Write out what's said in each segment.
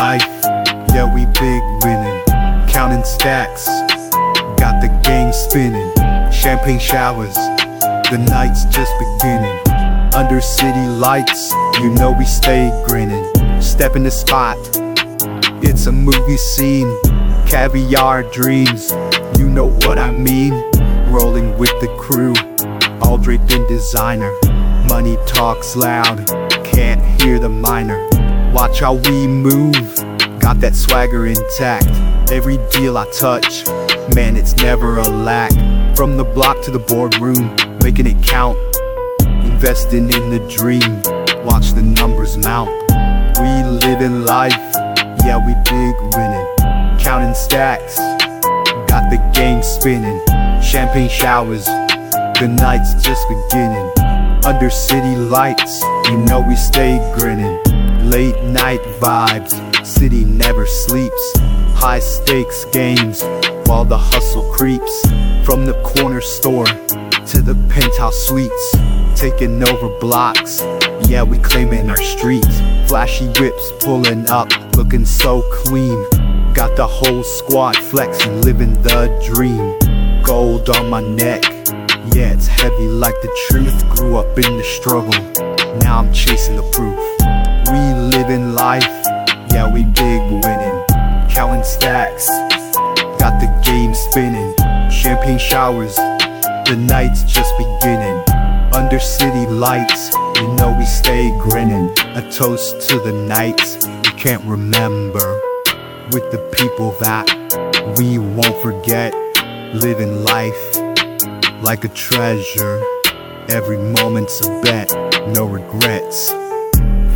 life, yeah, we big winning. Counting stacks, got the game spinning. Champagne showers, the night's just beginning. Under city lights, you know we stay grinning. Step in the spot, it's a movie scene. Caviar dreams, you know what I mean. Rolling with the crew, all draped in designer. Money talks loud, hear the minor. Watch how we move, got that swagger intact. Every deal I touch, man, it's never a lack. From the block to the boardroom, making it count. Investing in the dream, watch the numbers mount. We live in life, yeah, we big winning. Counting stacks, got the game spinning. Champagne showers, the night's just beginning. Under city lights, you know we stay grinning. Late night vibes, city never sleeps. High stakes games while the hustle creeps. From the corner store to the penthouse suites, taking over blocks. Yeah, we claiming our streets. Flashy whips pulling up, looking so clean. Got the whole squad flexing, living the dream. Gold on my neck, yeah, it's heavy like the truth. Grew up in the struggle, now I'm chasing the proof. We live in life, yeah, we big winning. Counting stacks, got the game spinning. Champagne showers, the night's just beginning. Under city lights, you know we stay grinning. A toast to the nights we can't remember. With the people that we won't forget. Living life like a treasure. Every moment's a bet, no regrets.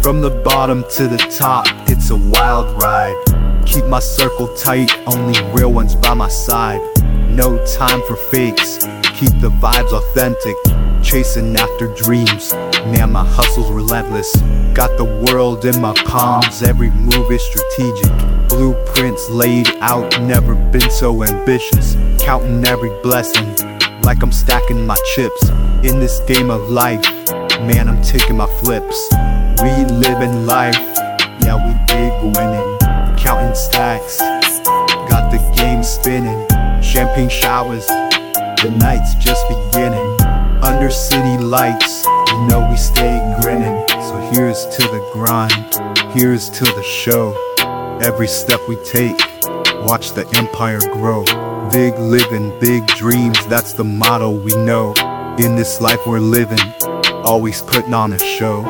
From the bottom to the top, it's a wild ride. Keep my circle tight, only real ones by my side. No time for fakes, keep the vibes authentic. Chasing after dreams, man, my hustle's relentless. Got the world in my palms, every move is strategic. Blueprints laid out, never been so ambitious. Counting every blessing, like I'm stacking my chips. In this game of life, man, I'm taking my flips. We live in life, yeah, we big winning. Counting stacks, got the game spinning. Champagne showers, the night's just beginning. Under city lights, you know we stay grinning. So here's to the grind, here's to the show. Every step we take, watch the empire grow. Big living, big dreams, that's the motto we know. In this life we're living, always putting on a show.